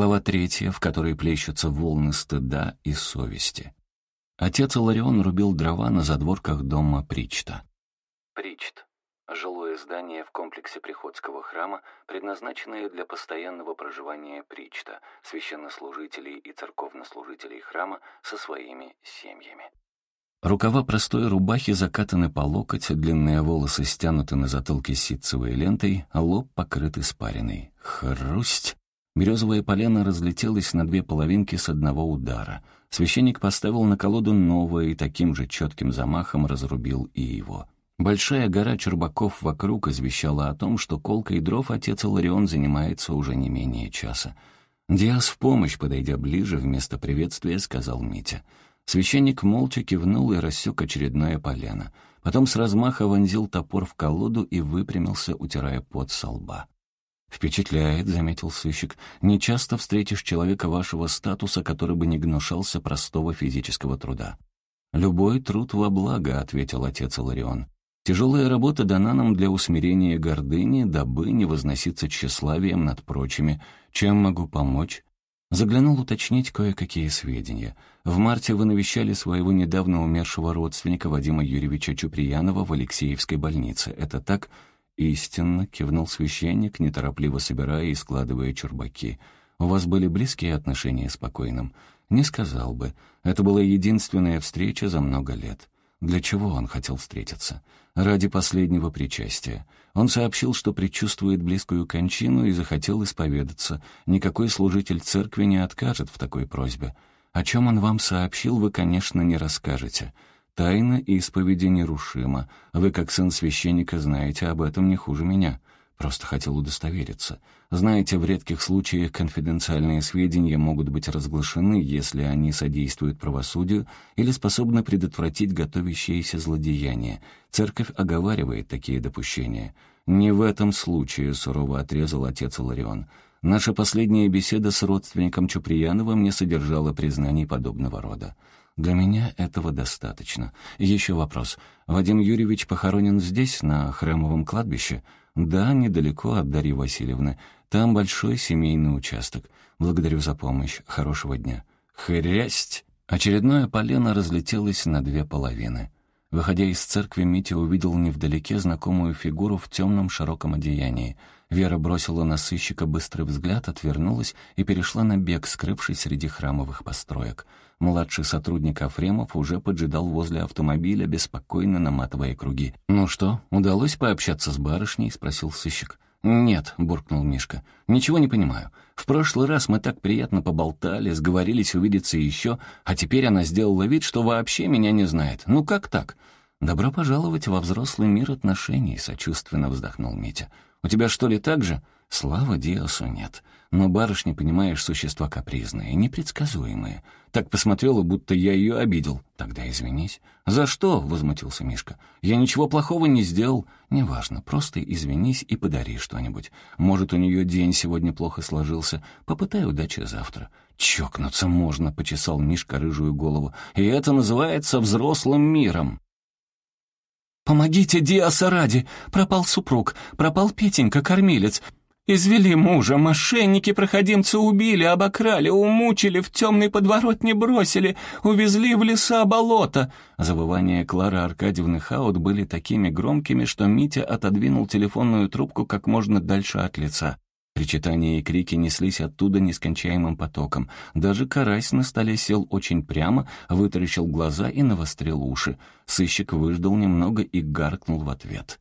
Глава третья, в которой плещутся волны стыда и совести. Отец Иларион рубил дрова на задворках дома Причта. Причт — жилое здание в комплексе Приходского храма, предназначенное для постоянного проживания Причта, священнослужителей и церковнослужителей храма со своими семьями. Рукава простой рубахи закатаны по локоть, длинные волосы стянуты на затылке ситцевой лентой, а лоб покрыт испариной. Хрусть! Березовое полено разлетелось на две половинки с одного удара. Священник поставил на колоду новое и таким же четким замахом разрубил и его. Большая гора чурбаков вокруг извещала о том, что колкой дров отец Иларион занимается уже не менее часа. «Диас в помощь, подойдя ближе, вместо приветствия сказал Митя — Священник молча кивнул и рассек очередное полено. Потом с размаха вонзил топор в колоду и выпрямился, утирая пот со лба. «Впечатляет», — заметил сыщик. «Не часто встретишь человека вашего статуса, который бы не гнушался простого физического труда». «Любой труд во благо», — ответил отец Иларион. «Тяжелая работа дана нам для усмирения гордыни, дабы не возноситься тщеславием над прочими. Чем могу помочь?» Заглянул уточнить кое-какие сведения. В марте вы навещали своего недавно умершего родственника Вадима Юрьевича Чуприянова в Алексеевской больнице. Это так? Истинно, кивнул священник, неторопливо собирая и складывая чурбаки. У вас были близкие отношения с покойным? Не сказал бы. Это была единственная встреча за много лет. Для чего он хотел встретиться? Ради последнего причастия. Он сообщил, что предчувствует близкую кончину и захотел исповедаться. Никакой служитель церкви не откажет в такой просьбе. О чем он вам сообщил, вы, конечно, не расскажете. Тайна исповеди нерушима. Вы, как сын священника, знаете об этом не хуже меня. Просто хотел удостовериться. Знаете, в редких случаях конфиденциальные сведения могут быть разглашены, если они содействуют правосудию или способны предотвратить готовящееся злодеяние. Церковь оговаривает такие допущения. «Не в этом случае», — сурово отрезал отец Иларион. «Наша последняя беседа с родственником Чуприяновым не содержала признаний подобного рода. Для меня этого достаточно. Еще вопрос. Вадим Юрьевич похоронен здесь, на храмовом кладбище?» «Да, недалеко от Дарьи Васильевны. Там большой семейный участок. Благодарю за помощь. Хорошего дня». «Хрясть!» Очередное полено разлетелось на две половины. Выходя из церкви, Митя увидел невдалеке знакомую фигуру в темном широком одеянии. Вера бросила на сыщика быстрый взгляд, отвернулась и перешла на бег, скрывшись среди храмовых построек. Младший сотрудник Афремов уже поджидал возле автомобиля, беспокойно наматывая круги. «Ну что, удалось пообщаться с барышней?» — спросил сыщик. «Нет», — буркнул Мишка. «Ничего не понимаю. В прошлый раз мы так приятно поболтали, сговорились увидеться еще, а теперь она сделала вид, что вообще меня не знает. Ну как так?» «Добро пожаловать во взрослый мир отношений», — сочувственно вздохнул Митя. «У тебя что ли так же?» «Слава Диосу нет. Но барышня, понимаешь, существа капризные, непредсказуемые. Так посмотрела, будто я ее обидел. Тогда извинись. «За что?» — возмутился Мишка. «Я ничего плохого не сделал. Неважно, просто извинись и подари что-нибудь. Может, у нее день сегодня плохо сложился. Попытай удачи завтра». «Чокнуться можно», — почесал Мишка рыжую голову. «И это называется взрослым миром». «Помогите Диаса ради! Пропал супруг, пропал Петенька, кормилец. Извели мужа, мошенники-проходимцы убили, обокрали, умучили, в темный подворот не бросили, увезли в леса болота». Завывания Клары Аркадьевны Хаут были такими громкими, что Митя отодвинул телефонную трубку как можно дальше от лица. Причитания и крики неслись оттуда нескончаемым потоком. Даже карась на столе сел очень прямо, вытаращил глаза и навострил уши. Сыщик выждал немного и гаркнул в ответ.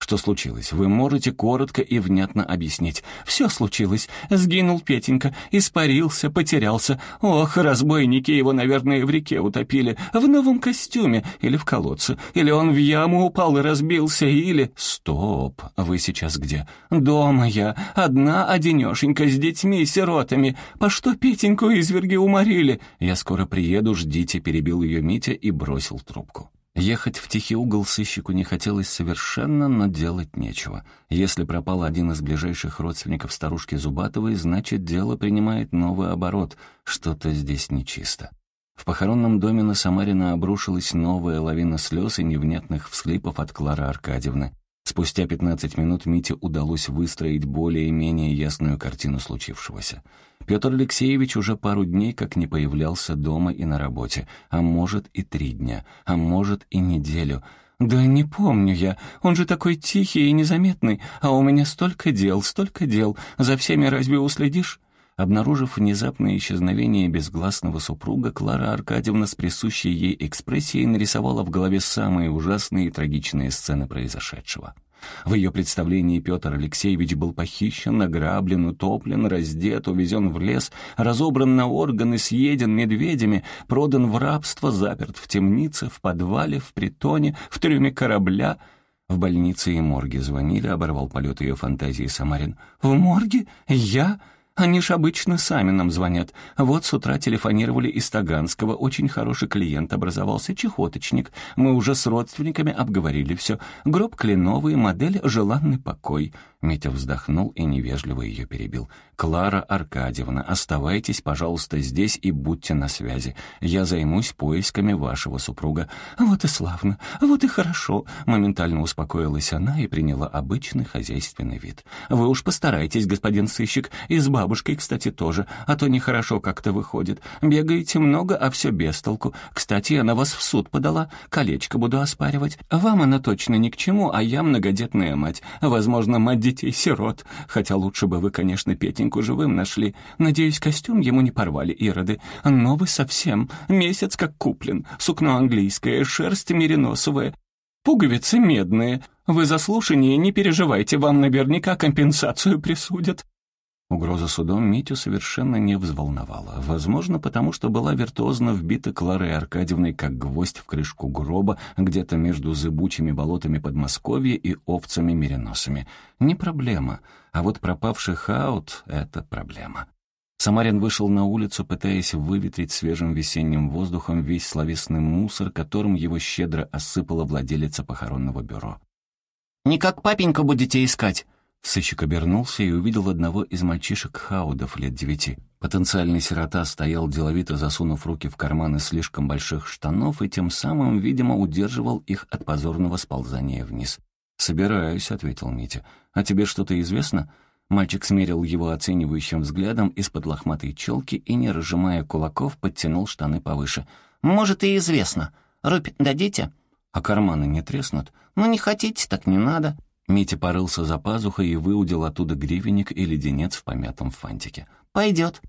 Что случилось? Вы можете коротко и внятно объяснить. Все случилось. Сгинул Петенька, испарился, потерялся. Ох, разбойники его, наверное, в реке утопили. В новом костюме или в колодце. Или он в яму упал и разбился, или... Стоп, вы сейчас где? Дома я. Одна одинешенька с детьми, сиротами. По что Петеньку изверги уморили? Я скоро приеду, ждите, перебил ее Митя и бросил трубку. Ехать в тихий угол сыщику не хотелось совершенно, но делать нечего. Если пропал один из ближайших родственников старушки Зубатовой, значит, дело принимает новый оборот. Что-то здесь нечисто. В похоронном доме на Самарина обрушилась новая лавина слез и невнятных всхлипов от Клары Аркадьевны. Спустя 15 минут Мите удалось выстроить более-менее ясную картину случившегося. Петр Алексеевич уже пару дней как не появлялся дома и на работе, а может и три дня, а может и неделю. «Да не помню я, он же такой тихий и незаметный, а у меня столько дел, столько дел, за всеми разве уследишь?» Обнаружив внезапное исчезновение безгласного супруга, Клара Аркадьевна с присущей ей экспрессией нарисовала в голове самые ужасные и трагичные сцены произошедшего. В ее представлении Петр Алексеевич был похищен, ограблен, утоплен, раздет, увезен в лес, разобран на органы, съеден медведями, продан в рабство, заперт в темнице, в подвале, в притоне, в трюме корабля. В больнице и морге звонили, оборвал полет ее фантазии Самарин. «В морге? Я?» Они ж обычно сами нам звонят. Вот с утра телефонировали из Таганского. Очень хороший клиент образовался, чехоточник. Мы уже с родственниками обговорили все. Гроб кленовый, модель «Желанный покой». Митя вздохнул и невежливо ее перебил. «Клара Аркадьевна, оставайтесь, пожалуйста, здесь и будьте на связи. Я займусь поисками вашего супруга». «Вот и славно, вот и хорошо», — моментально успокоилась она и приняла обычный хозяйственный вид. «Вы уж постарайтесь, господин сыщик, и с бабушкой, кстати, тоже, а то нехорошо как-то выходит. Бегаете много, а все без толку. Кстати, она вас в суд подала, колечко буду оспаривать. Вам она точно ни к чему, а я многодетная мать. Возможно, мать детей-сирот. Хотя лучше бы вы, конечно, Петеньку живым нашли. Надеюсь, костюм ему не порвали ироды. Новый совсем. Месяц как куплен. Сукно английское, шерсть мериносовая. Пуговицы медные. Вы за слушание не переживайте, вам наверняка компенсацию присудят. Угроза судом Митю совершенно не взволновала. Возможно, потому что была виртуозно вбита Кларой Аркадьевной как гвоздь в крышку гроба где-то между зыбучими болотами Подмосковья и овцами-мериносами. Не проблема. А вот пропавший хаут — это проблема. Самарин вышел на улицу, пытаясь выветрить свежим весенним воздухом весь словесный мусор, которым его щедро осыпала владелица похоронного бюро. «Не как папенька будете искать?» Сыщик обернулся и увидел одного из мальчишек Хаудов лет девяти. Потенциальный сирота стоял, деловито засунув руки в карманы слишком больших штанов и тем самым, видимо, удерживал их от позорного сползания вниз. «Собираюсь», — ответил Митя. «А тебе что-то известно?» Мальчик смерил его оценивающим взглядом из-под лохматой челки и, не разжимая кулаков, подтянул штаны повыше. «Может, и известно. Рубь дадите?» «А карманы не треснут?» «Ну, не хотите, так не надо». Митя порылся за пазухой и выудил оттуда гривенник и леденец в помятом фантике. «Пойдет».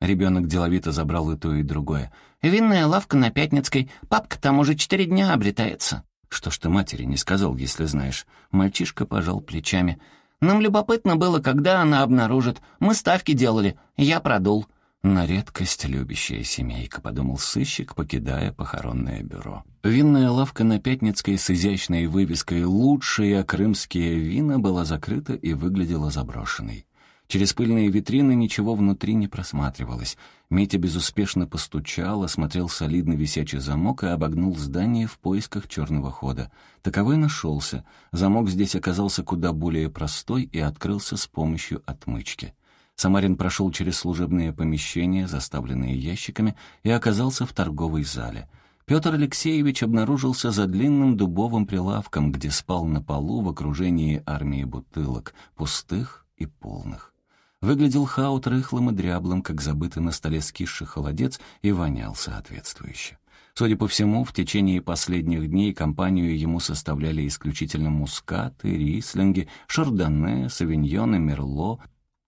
Ребенок деловито забрал и то, и другое. «Винная лавка на Пятницкой. Папка там уже четыре дня обретается». «Что ж ты матери не сказал, если знаешь?» Мальчишка пожал плечами. «Нам любопытно было, когда она обнаружит. Мы ставки делали. Я продул». «На редкость любящая семейка», — подумал сыщик, покидая похоронное бюро. Винная лавка на Пятницкой с изящной вывеской «Лучшие крымские вина» была закрыта и выглядела заброшенной. Через пыльные витрины ничего внутри не просматривалось. Митя безуспешно постучал, осмотрел солидный висячий замок и обогнул здание в поисках черного хода. Таковой нашелся. Замок здесь оказался куда более простой и открылся с помощью отмычки. Самарин прошел через служебные помещения, заставленные ящиками, и оказался в торговой зале. Петр Алексеевич обнаружился за длинным дубовым прилавком, где спал на полу в окружении армии бутылок, пустых и полных. Выглядел хаут рыхлым и дряблым, как забытый на столе скисший холодец, и вонял соответствующе. Судя по всему, в течение последних дней компанию ему составляли исключительно мускаты, рислинги, шардоне, савиньоны, мерло,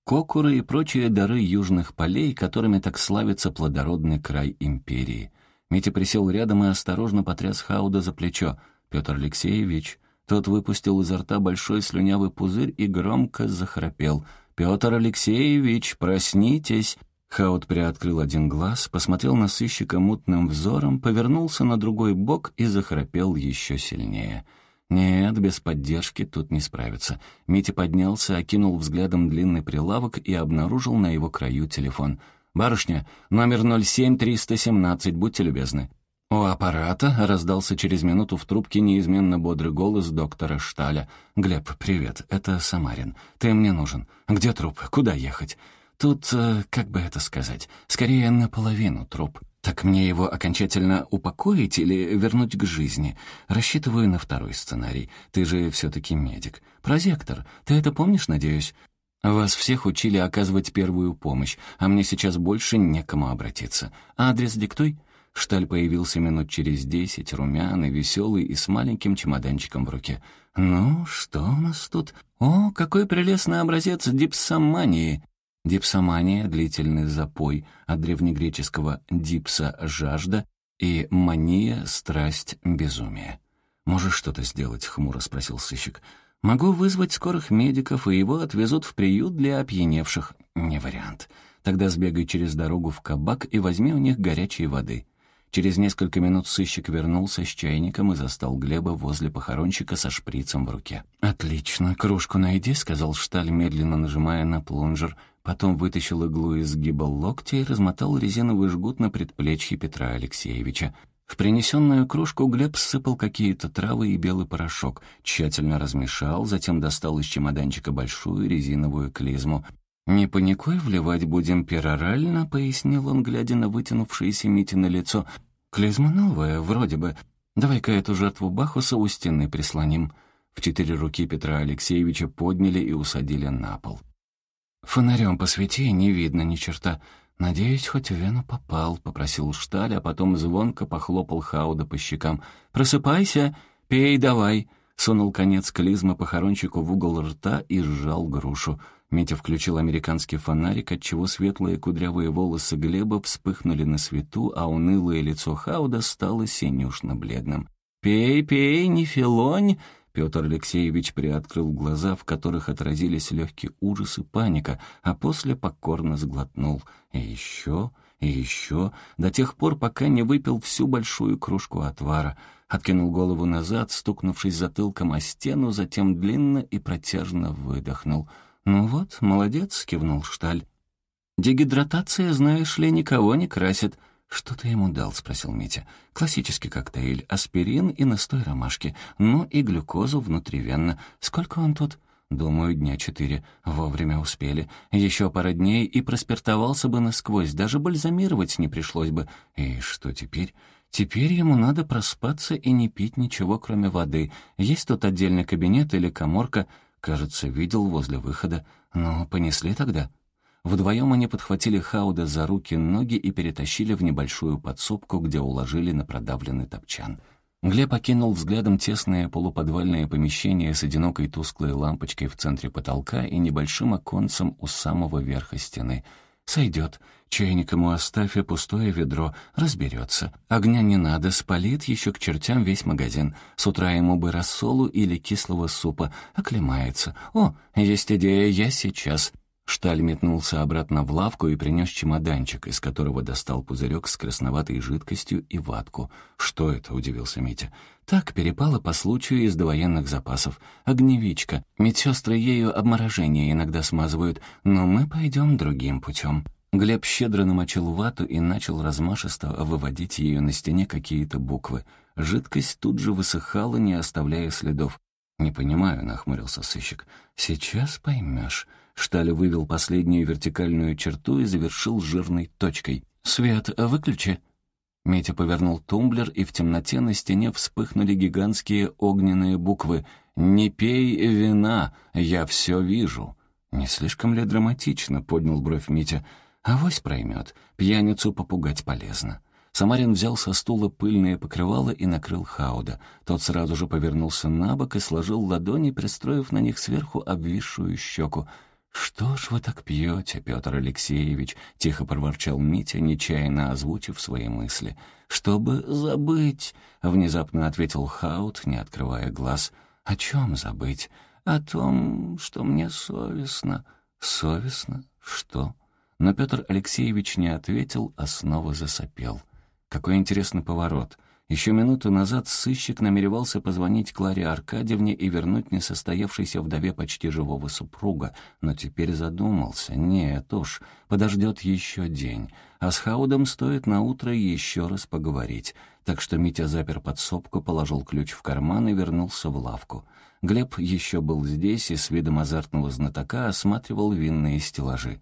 кокуры и прочие дары южных полей, которыми так славится плодородный край империи. Митя присел рядом и осторожно потряс Хауда за плечо. «Петр Алексеевич...» Тот выпустил изо рта большой слюнявый пузырь и громко захрапел. «Петр Алексеевич, проснитесь!» Хауд приоткрыл один глаз, посмотрел на сыщика мутным взором, повернулся на другой бок и захрапел еще сильнее. Нет, без поддержки тут не справиться. Митя поднялся, окинул взглядом длинный прилавок и обнаружил на его краю телефон. «Барышня, номер 07317, будьте любезны». У аппарата раздался через минуту в трубке неизменно бодрый голос доктора Шталя. «Глеб, привет, это Самарин. Ты мне нужен. Где труп? Куда ехать?» «Тут, э, как бы это сказать, скорее наполовину труп. Так мне его окончательно упокоить или вернуть к жизни? Рассчитываю на второй сценарий. Ты же все-таки медик. Прозектор. Ты это помнишь, надеюсь? Вас всех учили оказывать первую помощь, а мне сейчас больше некому обратиться. Адрес диктуй. Шталь появился минут через десять, румяный, веселый и с маленьким чемоданчиком в руке. «Ну, что у нас тут? О, какой прелестный образец дипсомании!» Дипсомания — длительный запой, от древнегреческого «дипса» — жажда и «мания» — страсть, безумие. «Можешь что-то сделать?» — хмуро спросил сыщик. «Могу вызвать скорых медиков, и его отвезут в приют для опьяневших. Не вариант. Тогда сбегай через дорогу в кабак и возьми у них горячей воды». Через несколько минут сыщик вернулся с чайником и застал Глеба возле похоронщика со шприцем в руке. «Отлично, кружку найди», — сказал Шталь, медленно нажимая на плунжер. Потом вытащил иглу из гиба локтя и размотал резиновый жгут на предплечье Петра Алексеевича. В принесенную кружку Глеб сыпал какие-то травы и белый порошок, тщательно размешал, затем достал из чемоданчика большую резиновую клизму. «Не паникуй, вливать будем перорально», — пояснил он, глядя на вытянувшееся Митино лицо. «Клизма новая, вроде бы. Давай-ка эту жертву Бахуса у стены прислоним». В четыре руки Петра Алексеевича подняли и усадили на пол. «Фонарем посвети, не видно ни черта. Надеюсь, хоть в вену попал», — попросил Шталь, а потом звонко похлопал Хауда по щекам. «Просыпайся, пей давай», — сунул конец клизмы похоронщику в угол рта и сжал грушу. Митя включил американский фонарик, отчего светлые кудрявые волосы Глеба вспыхнули на свету, а унылое лицо Хауда стало синюшно-бледным. «Пей, пей, не филонь!» Петр Алексеевич приоткрыл глаза, в которых отразились легкий ужас и паника, а после покорно сглотнул. И еще, и еще, до тех пор, пока не выпил всю большую кружку отвара. Откинул голову назад, стукнувшись затылком о стену, затем длинно и протяжно выдохнул. «Ну вот, молодец», — кивнул Шталь. «Дегидратация, знаешь ли, никого не красит». «Что ты ему дал?» — спросил Митя. «Классический коктейль. Аспирин и настой ромашки. Ну и глюкозу внутривенно. Сколько он тут?» «Думаю, дня четыре. Вовремя успели. Еще пара дней и проспиртовался бы насквозь. Даже бальзамировать не пришлось бы. И что теперь?» «Теперь ему надо проспаться и не пить ничего, кроме воды. Есть тут отдельный кабинет или коморка?» «Кажется, видел возле выхода. Ну, понесли тогда?» Вдвоем они подхватили Хауда за руки, ноги и перетащили в небольшую подсобку, где уложили на продавленный топчан. Глеб окинул взглядом тесное полуподвальное помещение с одинокой тусклой лампочкой в центре потолка и небольшим оконцем у самого верха стены. «Сойдет. Чайник ему оставь и пустое ведро. Разберется. Огня не надо, спалит еще к чертям весь магазин. С утра ему бы рассолу или кислого супа. Оклемается. О, есть идея, я сейчас». Шталь метнулся обратно в лавку и принес чемоданчик, из которого достал пузырек с красноватой жидкостью и ватку. «Что это?» — удивился Митя. «Так, перепало по случаю из довоенных запасов. Огневичка. Медсестры ею обморожение иногда смазывают, но мы пойдем другим путем». Глеб щедро намочил вату и начал размашисто выводить ее на стене какие-то буквы. Жидкость тут же высыхала, не оставляя следов. «Не понимаю», — нахмурился сыщик. «Сейчас поймешь». Шталь вывел последнюю вертикальную черту и завершил жирной точкой. «Свет, выключи». Митя повернул тумблер, и в темноте на стене вспыхнули гигантские огненные буквы «Не пей вина, я все вижу». «Не слишком ли драматично?» — поднял бровь Митя. «Авось проймет. Пьяницу попугать полезно». Самарин взял со стула пыльное покрывало и накрыл Хауда. Тот сразу же повернулся на бок и сложил ладони, пристроив на них сверху обвисшую щеку. «Что ж вы так пьете, Петр Алексеевич?» — тихо проворчал Митя, нечаянно озвучив свои мысли. «Чтобы забыть», — внезапно ответил Хаут, не открывая глаз. «О чем забыть? О том, что мне совестно». «Совестно? Что?» Но Петр Алексеевич не ответил, а снова засопел. «Какой интересный поворот. Еще минуту назад сыщик намеревался позвонить Кларе Аркадьевне и вернуть несостоявшейся вдове почти живого супруга, но теперь задумался. Нет уж, подождет еще день. А с Хаудом стоит на утро еще раз поговорить. Так что Митя запер подсобку, положил ключ в карман и вернулся в лавку. Глеб еще был здесь и с видом азартного знатока осматривал винные стеллажи.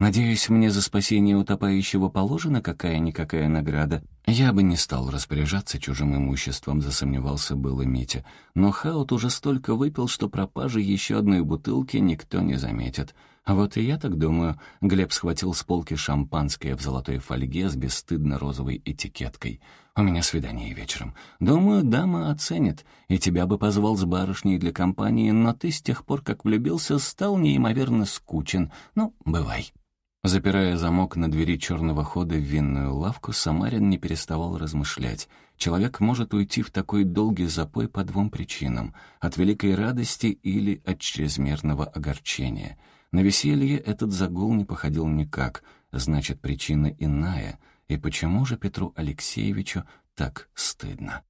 Надеюсь, мне за спасение утопающего положена какая-никакая награда. Я бы не стал распоряжаться чужим имуществом, засомневался было Митя. Но Хаут уже столько выпил, что пропажи еще одной бутылки никто не заметит. Вот и я так думаю. Глеб схватил с полки шампанское в золотой фольге с бесстыдно-розовой этикеткой. «У меня свидание вечером. Думаю, дама оценит. И тебя бы позвал с барышней для компании, но ты с тех пор, как влюбился, стал неимоверно скучен. Ну, бывай». Запирая замок на двери черного хода в винную лавку, Самарин не переставал размышлять. Человек может уйти в такой долгий запой по двум причинам — от великой радости или от чрезмерного огорчения. На веселье этот загул не походил никак, значит, причина иная. И почему же Петру Алексеевичу так стыдно?